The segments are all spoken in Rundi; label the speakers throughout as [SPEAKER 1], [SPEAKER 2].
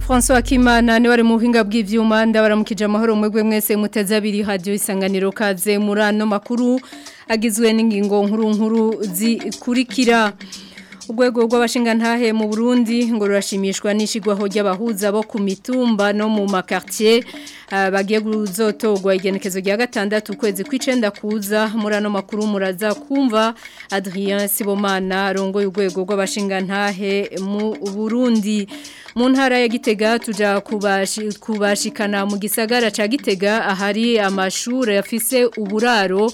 [SPEAKER 1] François Kimana ni wari muhinga bw'ivyuma ndabaramukije amahoro mwegwe mwese muteze abiri radio isanganiro kaze muri makuru agizwe n'ingingo nkuru nkuru zikurikira urwego ntahe mu burundi ngo rurashimishwa n'ishyirwaho ry'abahuza bo ku mitumba no mu makartier ah, bagiye guzotorwa igenekezo rya gatandatu ukwezi kw'icyenda kuza muri ano makuru muraza kumva adrien sibomana arongoye urwego ntahe mu burundi mu ntara ya gitega tujya kubashikana mu gisagara ca gitega ahari amashuri afise uburaro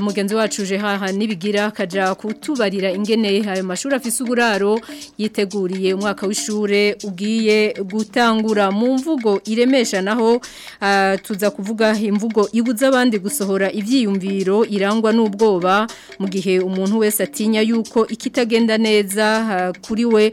[SPEAKER 1] mugenzi wacu haha nibigira akajya kutubarira ingene ayo mashuri afise uburaro yiteguriye umwaka w'ishure ugiye gutangura mu mvugo iremesha naho ah, tuza kuvuga imvugo ibuza abandi gusohora ibyiyumviro irangwa n'ubwoba mu gihe umuntu wese atinya yuko ikitagenda neza ah, kuri we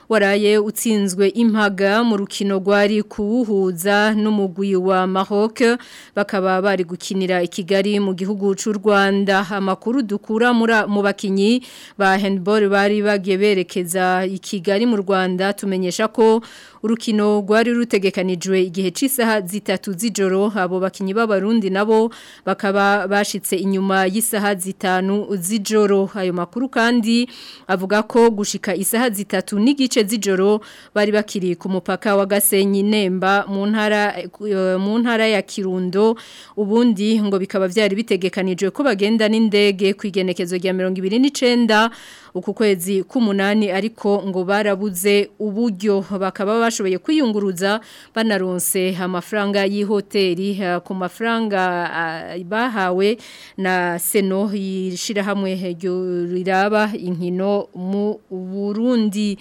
[SPEAKER 1] waraye utsinzwe impaga mu rukino rwari kuwuhuza n'umugwi wa Maroc bakaba bari gukinira i Kigali mu gihugu cy'u Rwanda amakuru dukura mu bakinyi ba handball bari bagiye berekeza i Kigali mu Rwanda tumenyesha ko urukino rwari rutegekanijwe igihe cy'isaha zitatu z'ijoro abo bakinyi b'abarundi nabo bakaba bashitse inyuma y'isaha zitanu z'ijoro ayo makuru kandi avuga ko gushika isaha zitatu n'igice gice z'ijoro bari bakiri ku mupaka wa Gasenyi Nemba mu ntara mu ntara ya Kirundo ubundi ngo bikaba byari bitegekanijwe ko bagenda n'indege ku igenekezo rya 29 uku kwezi k'umunani ariko ngo barabuze uburyo bakaba bashoboye kwiyunguruza banaronse amafaranga y'ihoteli ku mafaranga bahawe na seno yishirahamwe ryo riraba inkino mu Burundi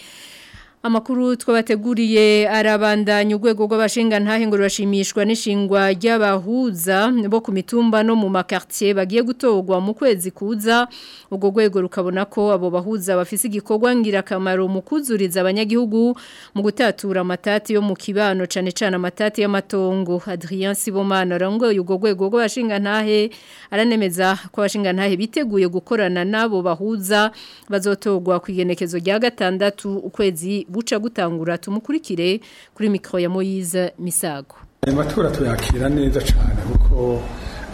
[SPEAKER 1] Amakuru twabateguriye arabandanya urwego rw'abashinga ntahe ngo rurashimishwa n'ishingwa ry'abahuza bo ku mitumba no mu makartier bagiye gutogwa mu kwezi kuza ubwo rwego rukabona ko abo bahuza bafise igikorwa ngirakamaro mu kuzuriza abanyagihugu mu gutatura matati yo mu kibano cane cane amatati y'amatongo Adrien Sibomana rangoye ubwo rwego rw'abashinga ntahe aranemeza ko abashinga ntahe biteguye gukorana nabo bahuza bazotogwa ku igenekezo rya gatandatu ukwezi buca gutangura tumukurikire kuri mikoro ya Moyize Misago
[SPEAKER 2] ayo tuyakira neza cyane kuko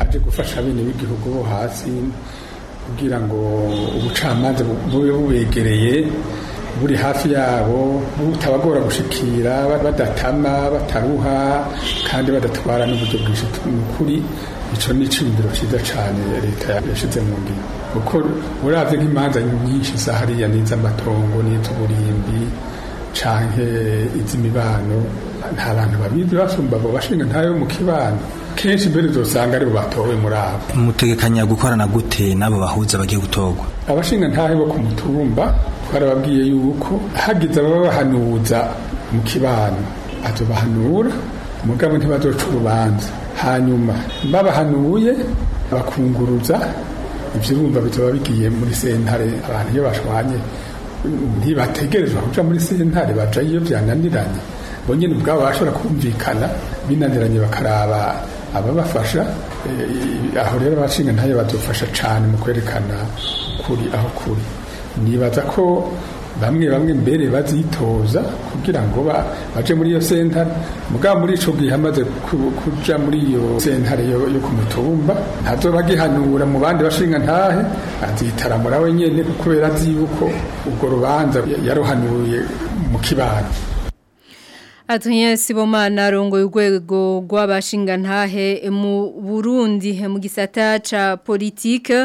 [SPEAKER 2] aje gufasha bene b'igihugu bo hasi kugira ngo ubucamanza bube bubegereye buri hafi yabo butabagora gushikira badatama bataruha kandi badatwara n'uburyo bwinshi ni ukuri icyo ni iciyumviro cyiza cyane leta yashyize mu ngiro kuko urabye nk'imanza nyinshi za hariya n'iz'amatongo n'iz'uburimbi canke iz'imibano nta bantu babizi basumba abo bashinga ntayo mu kibano kenshi mbere uzosanga aribo batowe muri abo
[SPEAKER 3] mutegekanya gukorana gute n'abo bahuza bagiye gutorwa
[SPEAKER 2] abashinga ntahe bo ku mutumba barababwiye yuko hagize ababa bahanuza mu kibano azobahanura umugabo ntibazoca urubanza hanyuma babahanuye bakunguruza ibyo bumva bitaba bigiye muri sentare abantu iyo bashwanye ntibategerezwa kuja muri sentare bajayo iyo byananiranye bo nyine ubwabo bashobora kumvikana binaniranye bakaraba ababafasha eh, aho rero abashinga ntayo badufasha cane mu kwerekana ukuri aho kuri nibaza ko bamwe bamwe mbere bazitoza kugira ngo baje muri iyo sentare mugabo muri ico gihe amaze kuja muri iyo sentare yo, yo kumutumba ntazobagihanura mu bandi bashinga ntahe azitaramura we kubera azi yuko urwo rubanza yaruhanuye mu kibanza
[SPEAKER 1] Adrien Sibomana arongoye urwego rw'abashingantahe mu Burundi mu gisata ca politike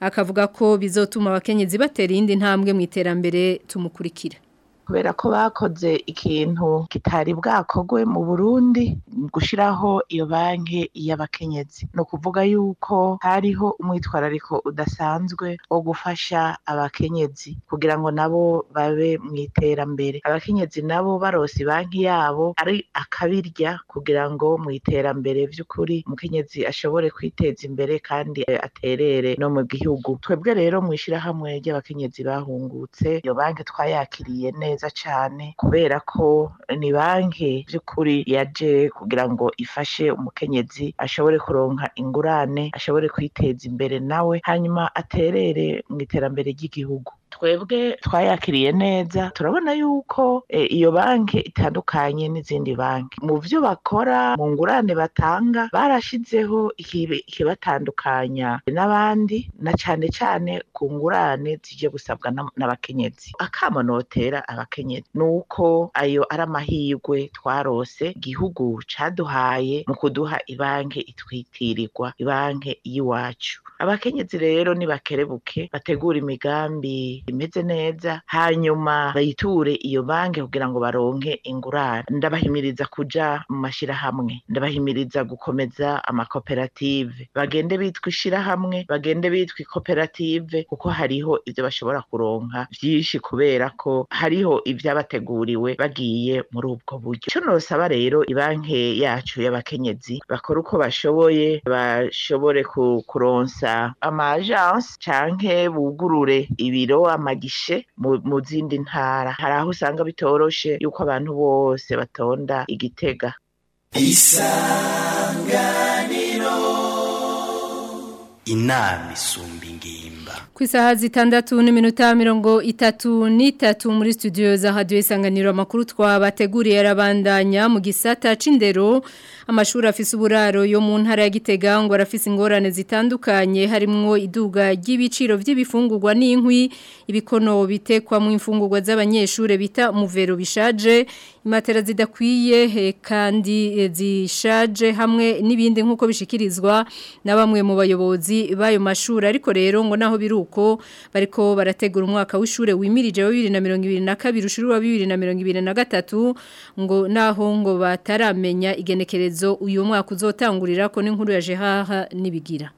[SPEAKER 1] akavuga ko bizotuma abakenyezi batera indi ntambwe mu iterambere tumukurikira
[SPEAKER 4] kubera ko bakoze ikintu kitari bwakogwe mu Burundi gushyiraho iyo banki y'abakenyezi ni ukuvuga yuko hariho umwitwarariko udasanzwe wo gufasha abakenyezi kugira ngo nabo babe mu iterambere abakenyezi nabo barose banki yabo ari akabirya kugira ngo mu iterambere by'ukuri umukenyezi ashobore kwiteza imbere kandi eh, aterere no mu gihugu twebwe rero mw'ishirahamwe ry'abakenyezi bahungutse iyo banki twayakiriye neza neza cyane kubera ko ni banki by'ukuri yaje kugira ngo ifashe umukenyezi ashobore kuronka ingurane ashobore kwiteza imbere nawe hanyuma aterere mu iterambere ry'igihugu twebwe twayakiriye neza turabona yuko e, iyo banki itandukanye n'izindi banki mu byo bakora mu ngurane batanga barashyizeho ikibatandukanya n'abandi na cyane cyane ku ngurane zijya gusabwa n'abakenyezi akamonotera abakenyezi ni uko ayo ari amahirwe twarose igihugu cyaduhaye mu kuduha ibanki itwitirirwa ibanki y'iwacu abakenyezi rero nibakerebuke bategura imigambi imeze neza hanyuma bayiture iyo banki kugira ngo baronke ingurane ndabahimiriza kuja mu mashyirahamwe ndabahimiriza gukomeza amakoperative bagende bitwa ishyirahamwe bagende bitwa ikoperative kuko hariho ibyo bashobora kuronka byinshi kubera ko hariho ibyabateguriwe bagiye muri ubwo buryo ico nosaba rero ibanki yacu y'abakenyezi bakora uko bashoboye bashobore kuronsa amajance canke bugurure ibiro amagishe mu zindi ntara hari aho usanga bitoroshe yuko abantu bose batonda igitega
[SPEAKER 5] isanganiro inama isumba ingimbi Bujumbura
[SPEAKER 1] ku isaha zitandatu n'iminota mirongo itatu n'itatu muri studio za hadiyo isanganiro amakuru twabateguriye arabandanya mu gisata c'indero amashuri afise uburaro yo mu ntara ya Gitega ngo arafise ingorane zitandukanye harimwo iduga ry'ibiciro by'ibifungurwa n'inkwi ibikono bitekwamo imfungurwa z'abanyeshuri bita muvero bishaje imatera zidakwiye kandi e, zishaje hamwe n'ibindi nk'uko bishikirizwa na bamwe mu bayobozi b'ayo mashuri ariko rero ngo naho naho biruko bariko barategura umwaka w'ishure wimirije wa 2022 ushurwa 2023 ngo naho ngo bataramenya igenekerezo uyu mwaka uzotangurira ko n'inkuru ya Gerard nibigira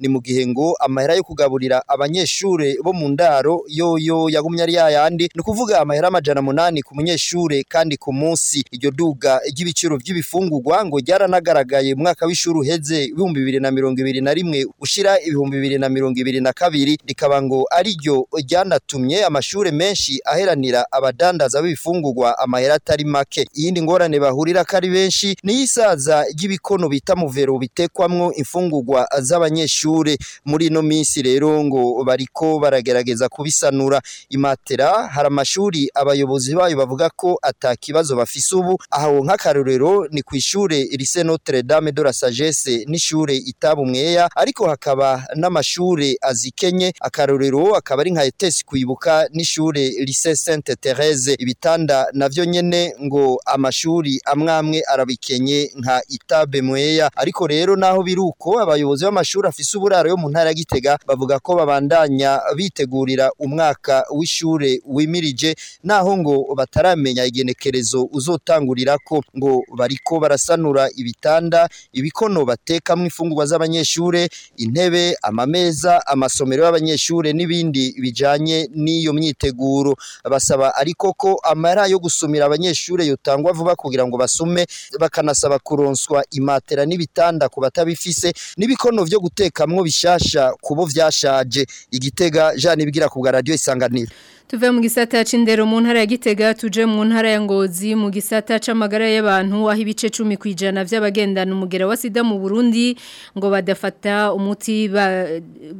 [SPEAKER 6] ni mu gihe ngo amahera yo kugaburira abanyeshure bo mu ndaro yoyo yagumye ari yayandi ni ukuvuga amahera amajana munani ku munyeshure kandi ku munsi iryo duga ry'ibiciro by'ibifungurwa ngo ryaranagaragaye mu mwaka w'ishuri uheze ibihumbi bibiri na mirongo ibiri na rimwe ushira ibihumbi bibiri na mirongo ibiri na kabiri rikaba ngo ariryo ryanatumye amashuri menshi aheranira abadandaza b'ibifungurwa amahera atari make iyindi ngorane bahurira ko ari benshi n'iyisaza ry'ibikono bita muvero bitekwamo imfungurwa z'abanyeshuri muri ino minsi rero ngo bariko baragerageza kubisanura imatera hari amashuri abayobozi bayo bavuga ko ataki kibazo bafise ubu aho nk'akarorero ni ku ishure rise Notre Dame de la Sagesse n'ishure itabu mweya ariko hakaba n'amashure azikenye akarorero akaba ari nka Etesi kwibuka n'ishure Lycée Sainte Therese ibitanda navyo nyene ngo amashuri amwamwe arabikenye nka itabe mweya ariko rero naho biruko abayobozi b'amashuri afise uburaro yo mu ntara ya Gitega bavuga ko babandanya bitegurira umwaka w'ishure wimirije naho ngo bataramenya igenekere rezo uzotangurira ko ngo bariko barasanura ibitanda ibikono batekamo imfungurwa z'abanyeshure intebe amameza amasomero y'abanyeshure n'ibindi bijanye n'iyo myiteguro basaba ariko ko amara yo gusumira abanyeshure yotangwa vuba kugira ngo basume bakanasaba kuronswa imatera n'ibitanda ku batabifise n'ibikono vyo gutekamwo bishasha kubo vyashaje igitega Jean Nibigira ku radio isanganiro
[SPEAKER 1] tuve mu gisata c'indero mu ntara ya Gitega tuje mu ntara ya Ngozi mu gisata c'amagara y'abantu aho ibice 10 kwijana by'abagendana umugera wa sida mu Burundi ngo badafata umuti ba,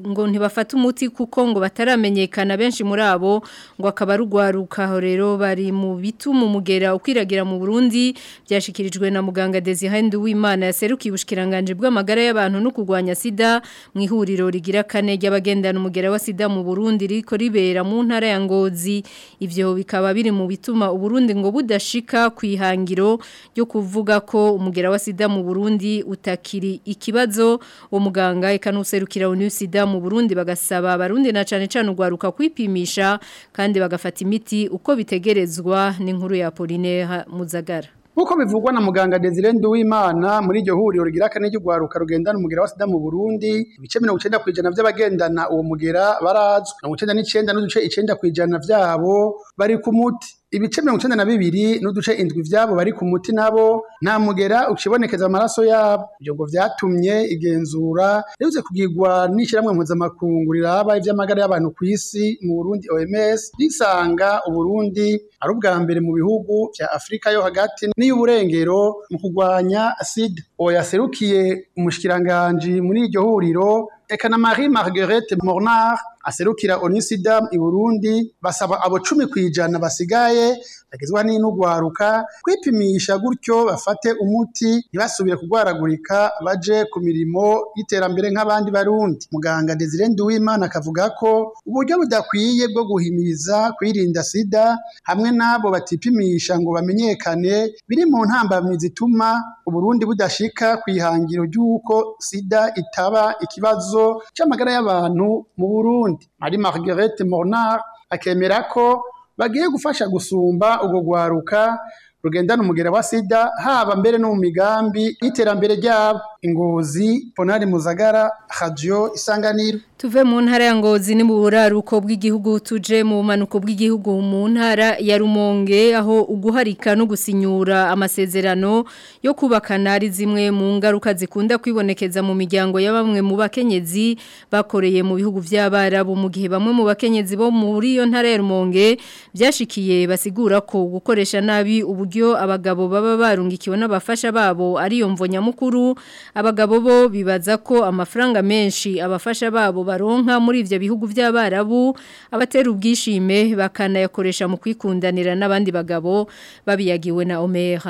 [SPEAKER 1] ngo ntibafata umuti kuko ngo bataramenyekana benshi muri abo ngo akaba rugwaruka ho bari mu bituma umugera ukwiragira mu Burundi byashikirijwe na muganga Desire Nduwimana yaserukiye ubushikiranganje bw'amagara y'abantu no kurwanya sida mu ihuriro rigira kane ry'abagendana umugera wa sida mu Burundi riko ribera mu ntara ya Ngozi n'ubuyobozi ibyo bikaba biri mu bituma u Burundi ngo budashika kwihangiro yo kuvuga ko umugera wa sida mu burundi utakiri ikibazo umuganga muganga ikanuserukira sida mu burundi bagasaba abarundi na cyane cyane urwaruka kwipimisha kandi bagafata imiti uko bitegerezwa n'inkuru ya Pauline Muzagara
[SPEAKER 7] nk'uko bivugwa na muganga Desire Nduwimana muri iryo huriro rigira kane ry'ugwaruka rugendana umugera wa sida mu Burundi ibice mirongo icenda kw'ijana by'abagendana uwo mugera barazwi mirongo icenda n'icenda n'uduce icenda kw'ijana vyabo bari ku muti ibice mirongo icyenda na bibiri n'uduce indwi byabo bari ku muti nabo nta mugera ukibonekeza amaraso yabo ibyo ngo byatumye igenzura riherutse kugirwa n'ishyirahamwe mpuzamakungu riraba iby'amagara y'abantu ku isi mu Burundi OMS risanga Uburundi ari ubwa mbere mu bihugu bya Afurika yo hagati n'iy'uburengero mu kurwanya sida uwo yaserukiye umushikiranganji muri iryo huriro Ekana Marie Marguerite Mornard aserukira Onisidamu i Burundi basaba abo cumi ku ijana basigaye bagizwa n'indwaruka kwipimisha gutyo bafate umuti ntibasubire kurwaragurika baje ku mirimo y'iterambere nk'abandi barundi muganga Desire Nduwimana akavuga ko uburyo budakwiye bwo guhimiriza kwirinda sida hamwe n'abo batipimisha ngo bamenyekane biri mu ntambamyi zituma Uburundi budashika kwihangiro ry'uko sida itaba ikibazo cy'amagara y'abantu mu Burundi Burundi Marie Marguerite Mornard akemera ko bagiye gufasha gusumba ubwo gwaruka rugendana umugera wa sida haba mbere no mu migambi y'iterambere ryabo ingozi ponari muzagara hadiyo isanganiro
[SPEAKER 1] tuve mu ntara ya ngozi ni mu buraruko bw'igihugu tuje mu bumanuko bw'igihugu mu ntara ya rumonge aho uguharika no gusinyura amasezerano yo kubakana ari zimwe mu ngaruka zikunda kwibonekeza mu miryango ya bamwe mu bakenyezi bakoreye mu bihugu by'abarabu mu gihe bamwe mu bakenyezi bo muri iyo ya rumonge byashikiye basigura ko gukoresha nabi uburyo abagabo baba barungikiwe n'abafasha babo ariyo mvo nyamukuru abagabo bo bibaza ko amafaranga menshi abafasha babo baronka muri ivyo bihugu by'abarabu abatera ubwishime bakanayakoresha mu kwikundanira n'abandi bagabo babiyagiwe na Omer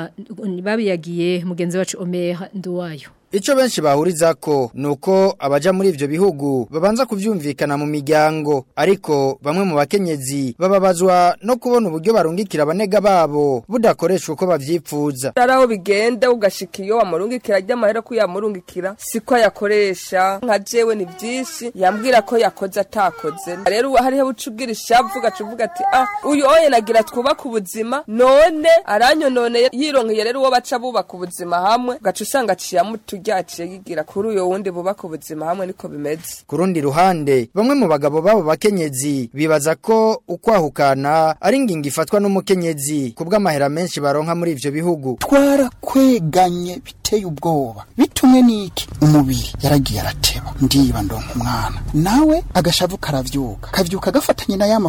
[SPEAKER 1] babiyagiye mugenzi wacu Omer Nduwayo
[SPEAKER 8] Ico benshi bahurizako nuko abaja muri ivyo bihugu babanza kuvyumvikana mu miryango ariko bamwe mu bakenyezi bababazwa no kubona uburyo barungikira abanega babo budakoreshwa uko bavyipfuza.
[SPEAKER 9] Araho bigenda ugashika iyo wamurungikira ajya mahera ko yamurungikira siko yakoresha nka jewe ni byinshi yambwira ko yakoze atakoze. Rero hariho ucubwira ishavu gacuvuga ati ah uyu oye nagira ku buzima none aranyononeye yironkeye rero uwo baca bubaka ubuzima hamwe gacu usanga ryaciye yigira kuri uyo wundi bubaka ubuzima hamwe niko bimeze
[SPEAKER 8] ku rundi ruhande bamwe mu bagabo babo bakenyezi bibaza ko ukwahukana ari ingingo ifatwa n'umukenyezi ku bw'amahera menshi baronka muri ibyo bihugu
[SPEAKER 10] twarakweganye biteye ubwoba bitumwe n'iki umubiri yaragiye arateba ndiba ndonka umwana nawe agashavu karavyuka kabyuka agafatanye na ya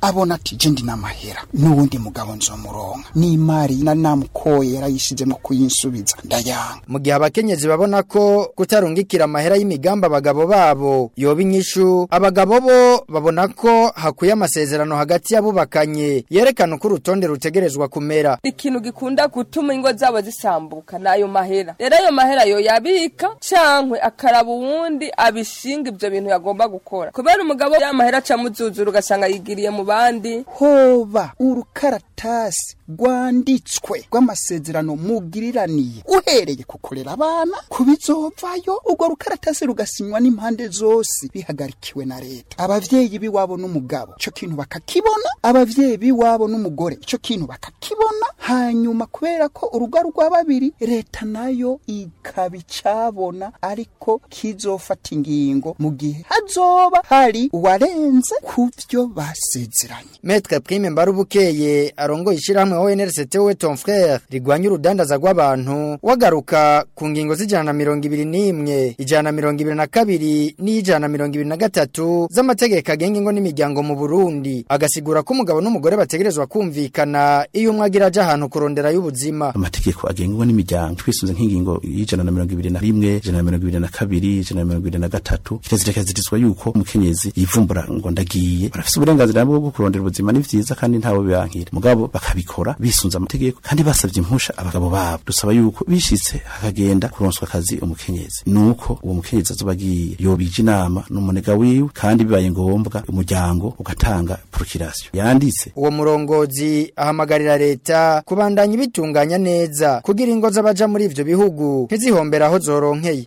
[SPEAKER 10] abona ati je n'amahera n’ubundi mugabo nzomuronka n'imari na namukoye yarayishijemo kuyinsubiza ndayanga
[SPEAKER 8] mu gihe abakenye abakenyezi babona ko kutarungikira amahera y'imigamba abagabo babo yoba inyishu abagabo bo babona ko hakuye amasezerano hagati y'abubakanye yerekana uko urutonde rutegerezwa kumera
[SPEAKER 9] ikintu gikunda gutuma ingo zabo zisambuka nayo mahera rero ayo mahera yo yabika cankwe akaraba uwundi abishinga ibyo bintu yagomba gukora kubera umugabo y'amahera acamuzuzura ugasanga yigiriye mu bandi
[SPEAKER 10] hoba urukaratasi rwanditswe rw'amasezerano mugiriraniye uhereye kukorera abandi abana ku bizopfayo urwo rukaratasi rugasinywa n'impande zose bihagarikiwe na leta abavyeyi biwabo n'umugabo ico kintu bakakibona ababyeyi biwabo n'umugore ico kintu bakakibona hanyuma kubera ko urugo rwa babiri leta nayo ikabicabona ariko kizofata ingingo mu gihe hazoba hari uwarenze kuvyo basezeranye
[SPEAKER 8] Maître Prime Mbarubukeye arongoye ishirahamwe ONRCT we ton frère rigwanya urudandaza rw'abantu wagaruka ku ngingo ingingo z'ijana na mirongo ibiri n'imwe ijana na mirongo ibiri na kabiri n'ijana na mirongo ibiri na gatatu z'amategeko agenga ingo n'imiryango mu burundi agasigura ko umugabo n'umugore bategerezwa kumvikana iyo umwe agira ajya ahantu kurondera y'ubuzima
[SPEAKER 11] amategeko agenga ingo n'imiryango twisunze nk'ingingo y'ijana na mirongo ibiri na rimwe ijana na mirongo ibiri na kabiri ijana na mirongo ibiri na gatatu kirazirikazitizwa yuko umukenyezi yivumbura ngo ndagiye barafise uburenganzira bwo kurondera ubuzima ni vyiza kandi ntawe bibankira mugabo bakabikora bisunze amategeko kandi basabye impusha abagabo babo dusaba yuko bishitse hakagenda kuronswa akazi umukenyezi nuko uwo mukenyezi azoba agiye yobije inama n'umunega wiwe kandi bibaye ngombwa umuryango ugatanga procurasyo yanditse
[SPEAKER 8] uwo murongozi ahamagarira leta kubandanya ibitunganya neza kugira ingo z'abaja muri ibyo bihugu ntizihombera aho zoronkeye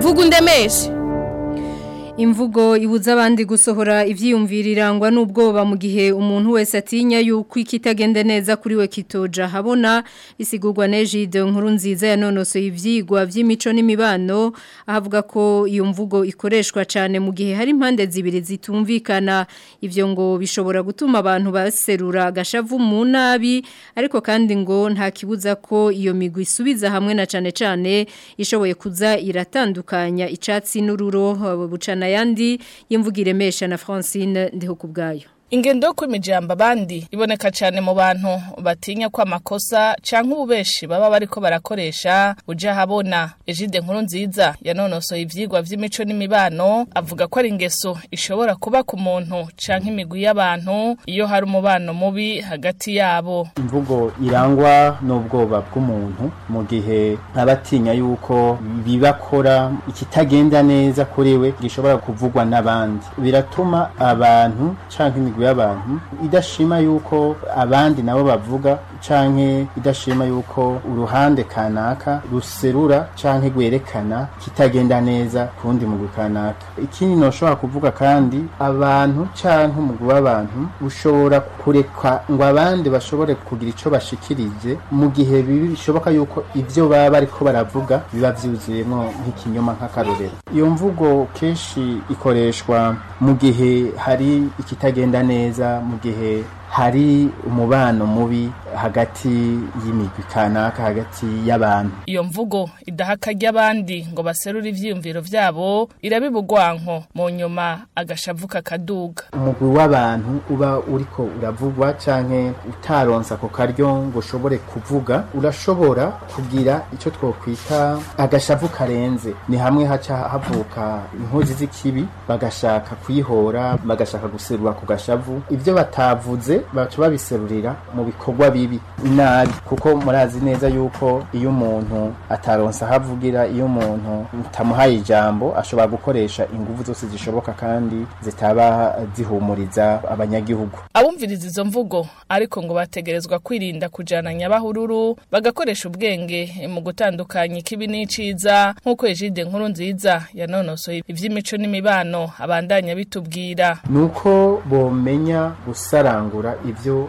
[SPEAKER 12] vuga undemeshe
[SPEAKER 1] imvugo ibuza abandi gusohora ibyiyumvirirangwa n'ubwoba mu gihe umuntu wese atinya yuko ikitagende neza kuri we kitoja habona isigurwa nejide nkuru nziza ya nonoso ibyigwa by'imico n'imibano ahavuga ko iyo mvugo ikoreshwa cyane mu gihe hari impande zibiri zitumvikana ibyo ngo bishobora gutuma abantu baserura agashavu mu nabi ariko kandi ngo nta kibuza ko iyo migwi isubiza hamwe na cyane cyane ishoboye kuza iratandukanya icyatsi n'ururo bucana Yandi yimvugire iremesha na francine ndiho
[SPEAKER 12] ingendo yo kwimijamba abandi iboneka cyane mu bantu batinya ko amakosa canke ububeshi baba bariko barakoresha uja habona Egide nkuru nziza yanonosoye ivyigwa vy'imico n'imibano avuga ko ari ingeso ishobora kuba ku muntu canke imigwi y'abantu iyo hari umubano mubi hagati yabo
[SPEAKER 13] imvugo irangwa n'ubwoba bw'umuntu mu gihe abatinya yuko bibakora ikitagenda neza kuri we gishobora kuvugwa n'abandi biratuma abantu canke imyiteguro y'abantu idashima yuko abandi nabo bavuga canke idashima yuko uruhande kanaka ruserura canke gwerekana kitagenda neza kundi mugwi kanaka ikindi noshobora kuvuga kandi abantu canke umugwi w'abantu ushobora kurekwa ngo abandi bashobore kugira icyo bashikirije mu gihe bibi bishoboka yuko ibyo baba bariko baravuga biba vyuzuyemwo nk'ikinyoma nk'akarorero iyo mvugo kenshi ikoreshwa mu gihe hari ikitagenda neza mu gihe hari umubano mubi hagati y'imigwi kanaka hagati y'abantu
[SPEAKER 12] iyo mvugo idahaka ry'abandi ngo baserure ivyiyumviro byabo irabiba mu nyuma agashavu kakaduga
[SPEAKER 13] umugwi w'abantu uba uriko uravugwa canke utaronsa ako karyo ngo ushobore kuvuga urashobora kugira icyo twokwita agashavu karenze ni hamwe haca havuka inkozi z'ikibi bagashaka kuyihora bagashaka guserura ku gashavu ibyo batavuze baca babiserurira mu bikorwa bibi bibi nabi kuko murazi neza yuko iyo umuntu ataronsa havugira iyo umuntu utamuhaye ijambo ashobora gukoresha ingufu zose zishoboka kandi zitaba zihumuriza abanyagihugu
[SPEAKER 12] abumviriza izo mvugo ariko ngo bategerezwa kwirinda kujana nyabahururu bagakoresha ubwenge mu gutandukanya ikibi n'iciza nk'uko ejide nkuru nziza yanonosoye iby'imico n'imibano abandanya bitubwira
[SPEAKER 13] nuko bomenya gusarangura ibyo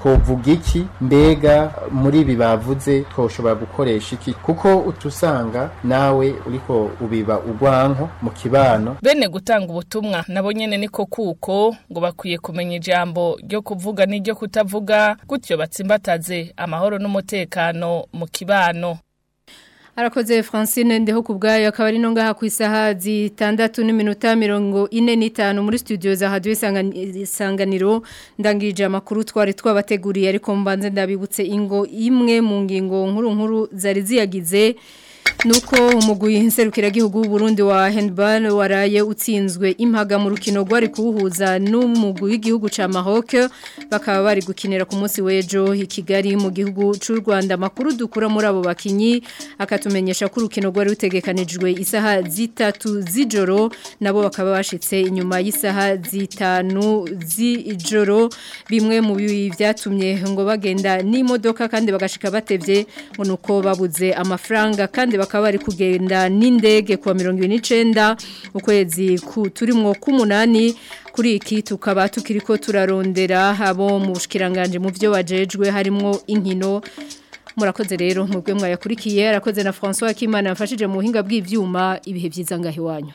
[SPEAKER 13] twovuga iki mbega muri ibi bavuze twoshobora gukoresha bishikiye kuko utusanga nawe uriko ubiba ugwanko mu kibano
[SPEAKER 12] bene gutanga ubutumwa nabo nyene niko kuko ngo bakwiye kumenya ijambo ryo kuvuga n'iryo kutavuga gutyo batsimbataze amahoro n'umutekano mu kibano
[SPEAKER 1] arakoze francine ndeho ku bwayo akaba ari no ngaha ku isaha zitandatu n'iminota mirongo ine n'itanu muri studio za hadiyo isanganiro ndangije amakuru twari twabateguriye ariko mbanze ndabibutse ingo imwe mu ngingo nkuru nkuru zari ziyagize nuko umuguyi nserukiragihugu Burundi wa handball waraye utsinzwe impaga mu rukino rwari kuwuhuza n'umugwi w'igihugu ca Maroc bakaba bari gukinira ku munsi w'ejo i Kigali mu gihugu cy'u Rwanda makuru dukura muri abo bakinyi akatumenyesha ko urukino rwari rutegekanijwe isaha zitatu z'ijoro nabo bakaba bashitse inyuma y'isaha zitanu z'ijoro bimwe mu byatumye ngo bagenda n'imodoka kandi bagashika batevye ngo nuko babuze amafaranga kandi abandi bakaba kugenda n'indege kwa mirongo ibiri n'icyenda ukwezi turimo k'umunani kuri iki tukaba tukiri ko turarondera abo mu bushikiranganje mu byo wajejwe harimo inkino murakoze rero mubwe mwayakurikiye arakoze na François Kimana yafashije mu buhinga bw'ivyuma ibihe byiza ngahe wanyu